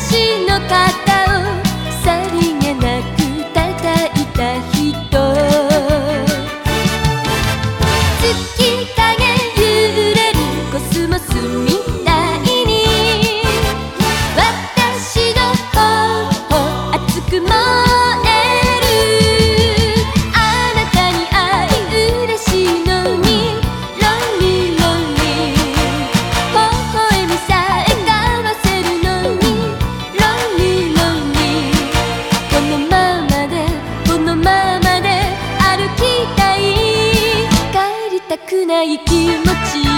私の肩たくない気持ち